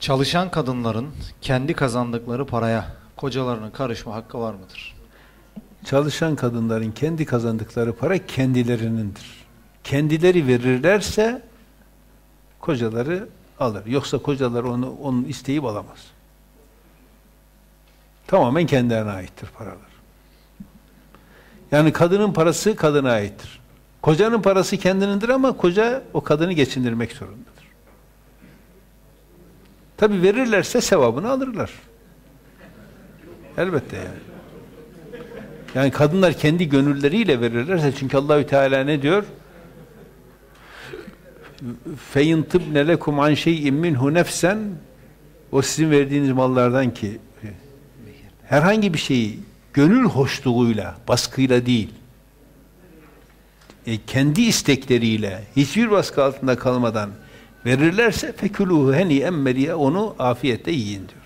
Çalışan kadınların kendi kazandıkları paraya kocalarının karışma hakkı var mıdır? Çalışan kadınların kendi kazandıkları para kendilerinindir. Kendileri verirlerse kocaları alır. Yoksa kocalar onu onun isteyip alamaz. Tamamen kendilerine aittir paralar. Yani kadının parası kadına aittir. Kocanın parası kendinindir ama koca o kadını geçindirmek zorundadır. Tabi verirlerse sevabını alırlar. Elbette yani. Yani kadınlar kendi gönülleriyle verirlerse çünkü Allahü Teala ne diyor? Feyin tıbne lekum an şey'in minhu nefsen o sizin verdiğiniz mallardan ki herhangi bir şeyi gönül hoşluğuyla, baskıyla değil e, kendi istekleriyle hiçbir baskı altında kalmadan verirlerse fekuluhu heni emmeriye onu afiyetle yiyin diyor.